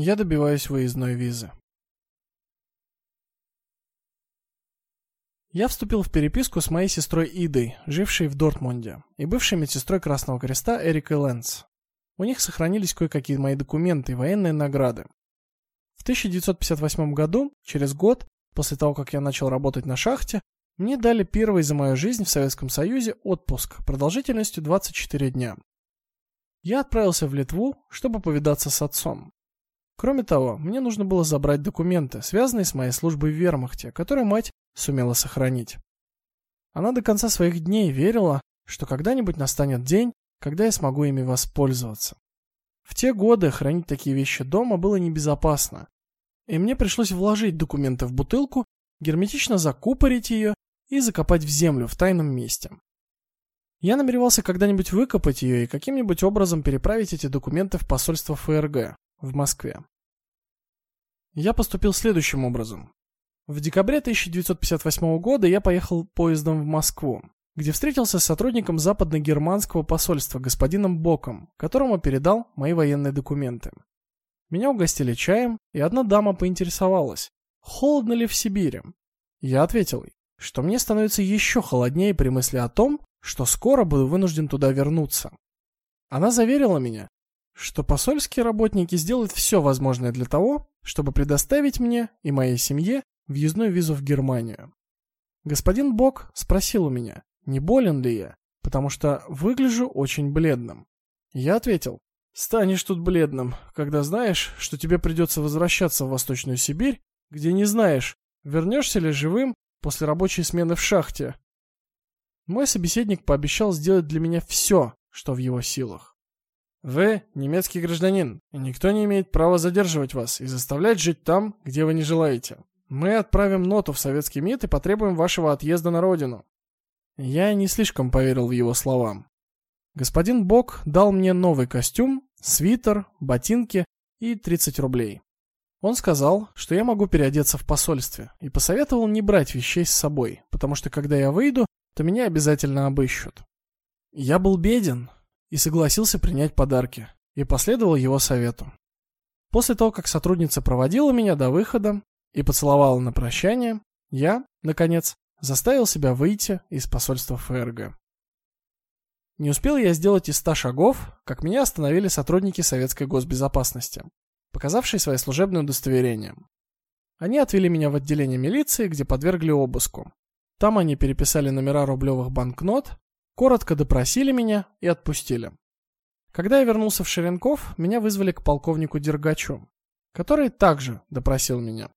Я добиваюсь выездной визы. Я вступил в переписку с моей сестрой Идой, жившей в Дортмунде, и бывшей медсестрой Красного Креста Эрикой Лэнс. У них сохранились кое-какие мои документы и военные награды. В 1958 году, через год после того, как я начал работать на шахте, мне дали первый за мою жизнь в Советском Союзе отпуск продолжительностью 24 дня. Я отправился в Литву, чтобы повидаться с отцом. Кроме того, мне нужно было забрать документы, связанные с моей службой в Вермахте, которые мать сумела сохранить. Она до конца своих дней верила, что когда-нибудь настанет день, когда я смогу ими воспользоваться. В те годы хранить такие вещи дома было небезопасно, и мне пришлось вложить документы в бутылку, герметично закупорить ее и закопать в землю в тайном месте. Я намеревался когда-нибудь выкопать ее и каким-нибудь образом переправить эти документы в посольство ФРГ в Москве. Я поступил следующим образом. В декабре 1958 года я поехал поездом в Москву, где встретился с сотрудником западно-германского посольства господином Боком, которому передал мои военные документы. Меня угостили чаем, и одна дама поинтересовалась, холодно ли в Сибири. Я ответил ей, что мне становится еще холоднее при мысли о том, что скоро буду вынужден туда вернуться. Она заверила меня, что посольские работники сделают все возможное для того, чтобы предоставить мне и моей семье въездную визу в Германию. Господин Бок спросил у меня, не болен ли я, потому что выгляжу очень бледным. Я ответил: "Станешь тут бледным, когда знаешь, что тебе придется возвращаться в Восточную Сибирь, где не знаешь, вернешься ли живым после рабочей смены в шахте". Мой собеседник пообещал сделать для меня все, что в его силах. Вы немецкий гражданин, и никто не имеет права задерживать вас и заставлять жить там, где вы не желаете. Мы отправим ноту в советский МИД и потребуем вашего отъезда на родину. Я не слишком поверил в его слова. Господин Бок дал мне новый костюм, свитер, ботинки и 30 рублей. Он сказал, что я могу переодеться в посольстве, и посоветовал не брать вещей с собой, потому что когда я выйду, то меня обязательно обыщут. Я был беден и согласился принять подарки, и последовал его совету. После того, как сотрудница проводила меня до выхода и поцеловала на прощание, я, наконец, заставил себя выйти из посольства ФРГ. Не успел я сделать и ста шагов, как меня остановили сотрудники советской госбезопасности, показавшие свои служебные удостоверения. Они отвели меня в отделение милиции, где подвергли обыску. Там они переписали номера рублевых банкнот, коротко допросили меня и отпустили. Когда я вернулся в Шеренков, меня вызвали к полковнику Дергачу, который также допросил меня.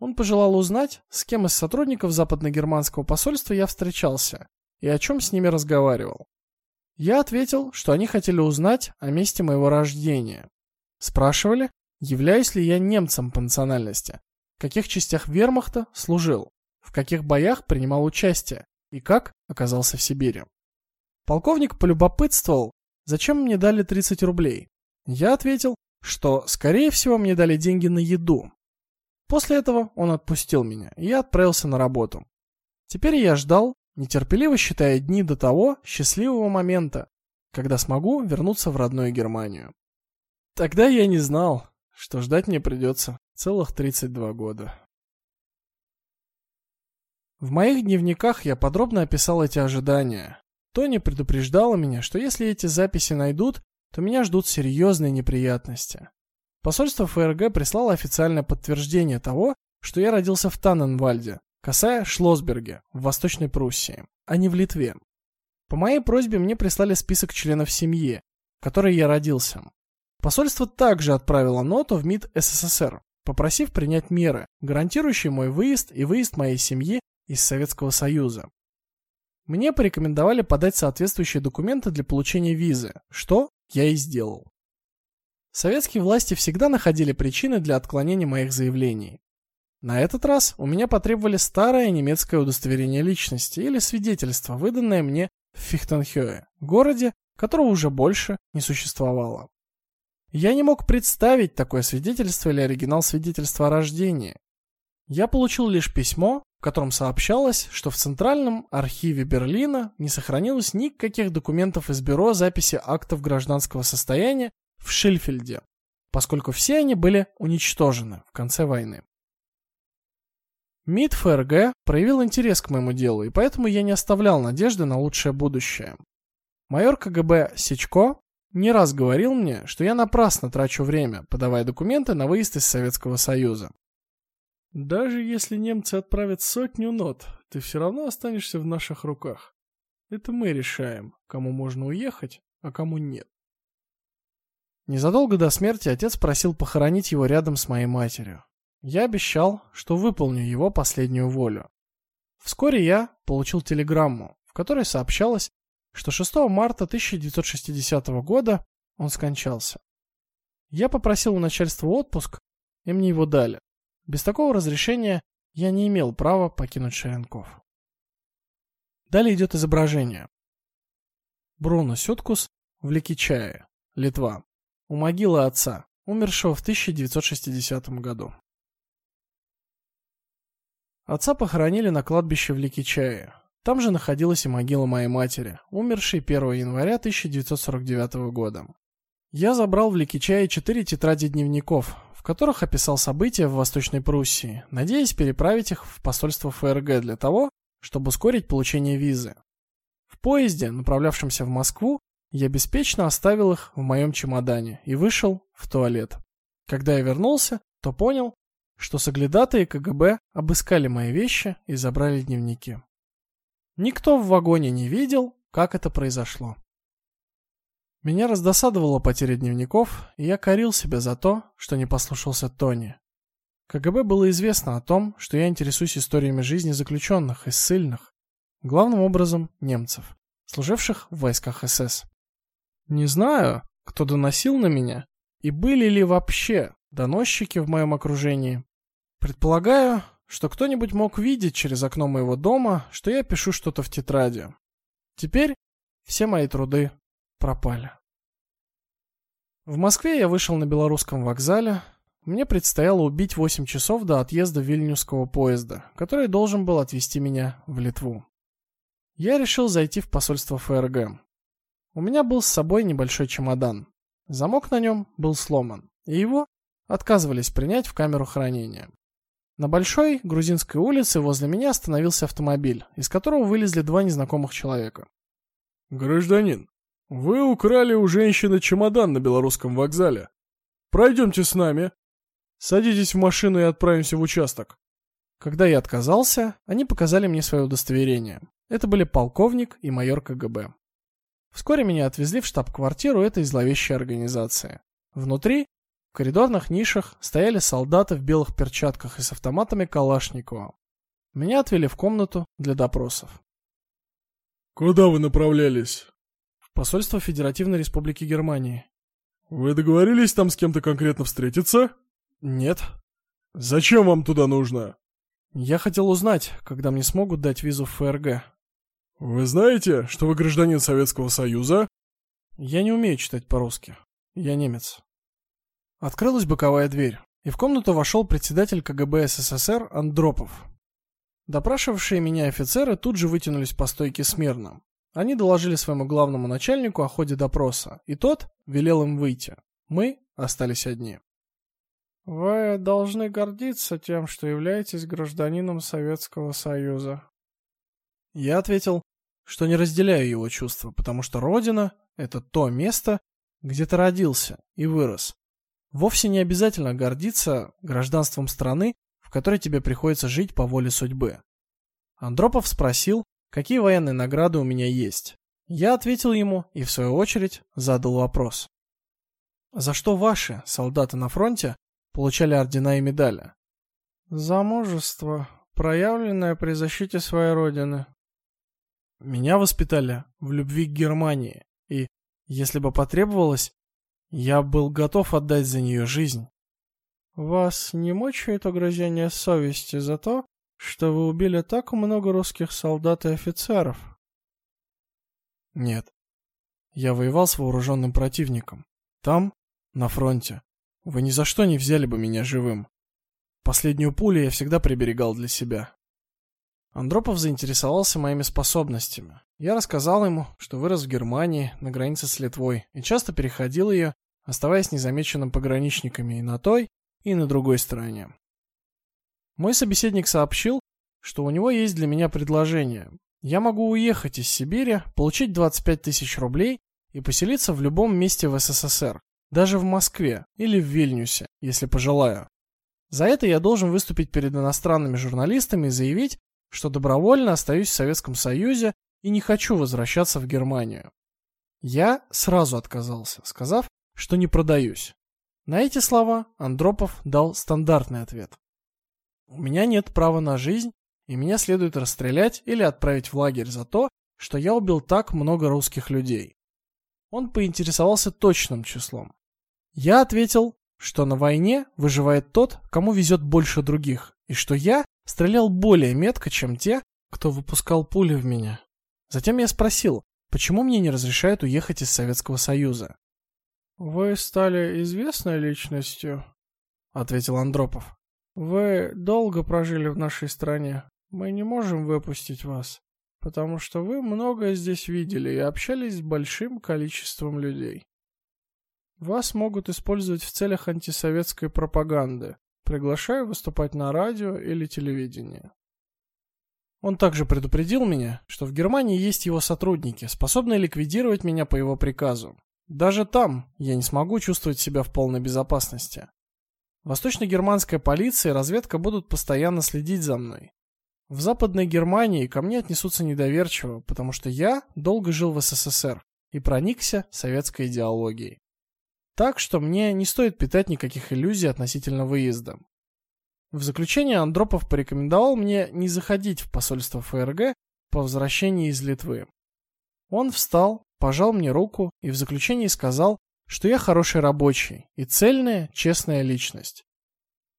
Он пожелал узнать, с кем из сотрудников западно-германского посольства я встречался и о чем с ними разговаривал. Я ответил, что они хотели узнать о месте моего рождения. Спрашивали, являюсь ли я немцем по национальности, в каких частях Вермахта служил, в каких боях принимал участие и как оказался в Сибири. Полковник полюбопытствовал, зачем мне дали 30 рублей. Я ответил, что, скорее всего, мне дали деньги на еду. После этого он отпустил меня, и я отправился на работу. Теперь я ждал, нетерпеливо считая дни до того счастливого момента, когда смогу вернуться в родную Германию. Тогда я не знал, что ждать мне придется целых 32 года. В моих дневниках я подробно описал эти ожидания. Тони предупреждала меня, что если эти записи найдут, то меня ждут серьезные неприятности. Посольство ФРГ прислало официальное подтверждение того, что я родился в Танненвальде, касая Шлосберге, в Восточной Пруссии, а не в Литве. По моей просьбе мне прислали список членов семьи, в которой я родился. Посольство также отправило ноту в МИД СССР, попросив принять меры, гарантирующие мой выезд и выезд моей семьи из Советского Союза. Мне порекомендовали подать соответствующие документы для получения визы, что я и сделал. Советские власти всегда находили причины для отклонения моих заявлений. На этот раз у меня потребовали старое немецкое удостоверение личности или свидетельство, выданное мне в Фихтенхёе, городе, которого уже больше не существовало. Я не мог представить такое свидетельство или оригинал свидетельства о рождении. Я получил лишь письмо, в котором сообщалось, что в Центральном архиве Берлина не сохранилось никаких документов из бюро записи актов гражданского состояния в Шильфельде. поскольку все они были уничтожены в конце войны. МИД ФРГ проявил интерес к моему делу, и поэтому я не оставлял надежды на лучшее будущее. Майор КГБ Сечко не раз говорил мне, что я напрасно трачу время, подавая документы на выезд из Советского Союза. Даже если немцы отправят сотню нот, ты все равно останешься в наших руках. Это мы решаем, кому можно уехать, а кому нет. Незадолго до смерти отец просил похоронить его рядом с моей матерью. Я обещал, что выполню его последнюю волю. Вскоре я получил телеграмму, в которой сообщалось, что 6 марта 1960 года он скончался. Я попросил у начальства отпуск, и мне его дали. Без такого разрешения я не имел права покинуть Шеренков. Далее идет изображение. Бруно Сюткус в Ликичае, Литва, у могилы отца, умершего в 1960 году. Отца похоронили на кладбище в Ликичае. Там же находилась и могила моей матери, умершей 1 января 1949 года. Я забрал в Ликичае четыре тетради дневников, в которых описал события в Восточной Пруссии, надеясь переправить их в посольство ФРГ для того, чтобы ускорить получение визы. В поезде, направлявшемся в Москву, я беспечно оставил их в моем чемодане и вышел в туалет. Когда я вернулся, то понял, что соглядатые КГБ обыскали мои вещи и забрали дневники. Никто в вагоне не видел, как это произошло. Меня раздосадовала потеря дневников, и я корил себя за то, что не послушался Тони. КГБ было известно о том, что я интересуюсь историями жизни заключенных и ссыльных, главным образом немцев, служивших в войсках СС. Не знаю, кто доносил на меня и были ли вообще доносчики в моем окружении. Предполагаю, что кто-нибудь мог видеть через окно моего дома, что я пишу что-то в тетради. Теперь все мои труды пропали. В Москве я вышел на белорусском вокзале. Мне предстояло убить 8 часов до отъезда вильнюсского поезда, который должен был отвезти меня в Литву. Я решил зайти в посольство ФРГ. У меня был с собой небольшой чемодан. Замок на нем был сломан, и его отказывались принять в камеру хранения. На большой грузинской улице возле меня остановился автомобиль, из которого вылезли два незнакомых человека. Гражданин, вы украли у женщины чемодан на белорусском вокзале. Пройдемте с нами. Садитесь в машину и отправимся в участок. Когда я отказался, они показали мне свое удостоверение. Это были полковник и майор КГБ. Вскоре меня отвезли в штаб-квартиру этой зловещей организации. Внутри, в коридорных нишах, стояли солдаты в белых перчатках и с автоматами Калашникова. Меня отвели в комнату для допросов. Куда вы направлялись? Посольство Федеративной Республики Германии. Вы договорились там с кем-то конкретно встретиться? Нет. Зачем вам туда нужно? Я хотел узнать, когда мне смогут дать визу в ФРГ. Вы знаете, что вы гражданин Советского Союза? Я не умею читать по-русски. Я немец. Открылась боковая дверь, и в комнату вошел председатель КГБ СССР Андропов. Допрашивавшие меня офицеры тут же вытянулись по стойке смирно. Они доложили своему главному начальнику о ходе допроса, и тот велел им выйти. Мы остались одни. Вы должны гордиться тем, что являетесь гражданином Советского Союза. Я ответил, что не разделяю его чувства, потому что родина это то место, где ты родился и вырос. Вовсе не обязательно гордиться гражданством страны, в которой тебе приходится жить по воле судьбы. Андропов спросил, какие военные награды у меня есть. Я ответил ему и в свою очередь задал вопрос. За что ваши солдаты на фронте получали ордена и медали? За мужество, проявленное при защите своей родины. Меня воспитали в любви к Германии, и если бы потребовалось, я был готов отдать за нее жизнь. Вас не мучает угрызение совести за то, что вы убили так много русских солдат и офицеров. Нет. Я воевал с вооруженным противником. Там, на фронте, вы ни за что не взяли бы меня живым. Последнюю пулю я всегда приберегал для себя. Андропов заинтересовался моими способностями. Я рассказал ему, что вырос в Германии, на границе с Литвой, и часто переходил ее, оставаясь незамеченным пограничниками и на той, и на другой стороне. Мой собеседник сообщил, что у него есть для меня предложение. Я могу уехать из Сибири, получить 25 тысяч рублей и поселиться в любом месте в СССР, даже в Москве или в Вильнюсе, если пожелаю. За это я должен выступить перед иностранными журналистами и заявить, что добровольно остаюсь в Советском Союзе и не хочу возвращаться в Германию. Я сразу отказался, сказав, что не продаюсь. На эти слова Андропов дал стандартный ответ. У меня нет права на жизнь, и меня следует расстрелять или отправить в лагерь за то, что я убил так много русских людей. Он поинтересовался точным числом. Я ответил, что на войне выживает тот, кому везет больше других, и что я стрелял более метко, чем те, кто выпускал пули в меня. Затем я спросил, почему мне не разрешают уехать из Советского Союза. Вы стали известной личностью, ответил Андропов. Вы долго прожили в нашей стране. Мы не можем выпустить вас, потому что вы многое здесь видели и общались с большим количеством людей. Вас могут использовать в целях антисоветской пропаганды. Приглашаю выступать на радио или телевидении. Он также предупредил меня, что в Германии есть его сотрудники, способные ликвидировать меня по его приказу. Даже там я не смогу чувствовать себя в полной безопасности. Восточно-германская полиция и разведка будут постоянно следить за мной. В Западной Германии ко мне отнесутся недоверчиво, потому что я долго жил в СССР и проникся советской идеологией. Так что мне не стоит питать никаких иллюзий относительно выезда. В заключение Андропов порекомендовал мне не заходить в посольство ФРГ по возвращении из Литвы. Он встал, пожал мне руку и в заключении сказал, что я хороший рабочий и цельная, честная личность.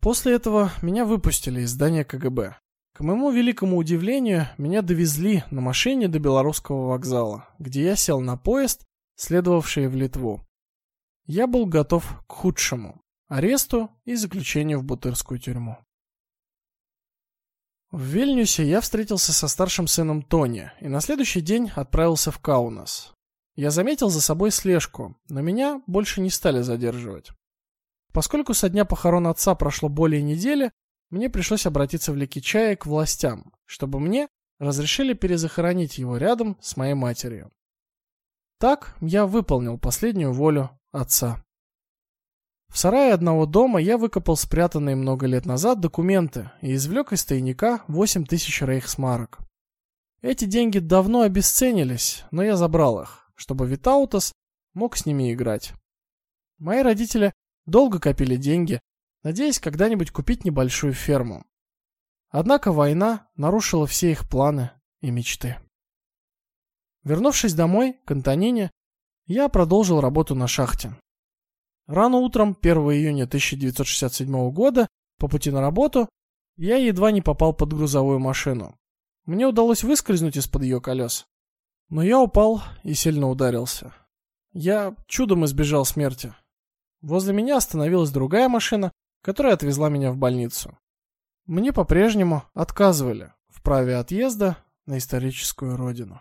После этого меня выпустили из здания КГБ. К моему великому удивлению, меня довезли на машине до Белорусского вокзала, где я сел на поезд, следовавший в Литву. Я был готов к худшему аресту и заключению в Бутырскую тюрьму. В Вильнюсе я встретился со старшим сыном Тони и на следующий день отправился в Каунас. Я заметил за собой слежку, но меня больше не стали задерживать. Поскольку со дня похорон отца прошло более недели, мне пришлось обратиться в Ликичае к властям, чтобы мне разрешили перезахоронить его рядом с моей матерью. Так я выполнил последнюю волю отца. В сарае одного дома я выкопал спрятанные много лет назад документы и извлек из тайника 8 тысяч рейхсмарок. Эти деньги давно обесценились, но я забрал их, чтобы Витаутас мог с ними играть. Мои родители долго копили деньги, надеясь когда-нибудь купить небольшую ферму. Однако война нарушила все их планы и мечты. Вернувшись домой, к Антонине, я продолжил работу на шахте. Рано утром 1 июня 1967 года, по пути на работу, я едва не попал под грузовую машину. Мне удалось выскользнуть из-под ее колес, но я упал и сильно ударился. Я чудом избежал смерти. Возле меня остановилась другая машина, которая отвезла меня в больницу. Мне по-прежнему отказывали в праве отъезда на историческую родину.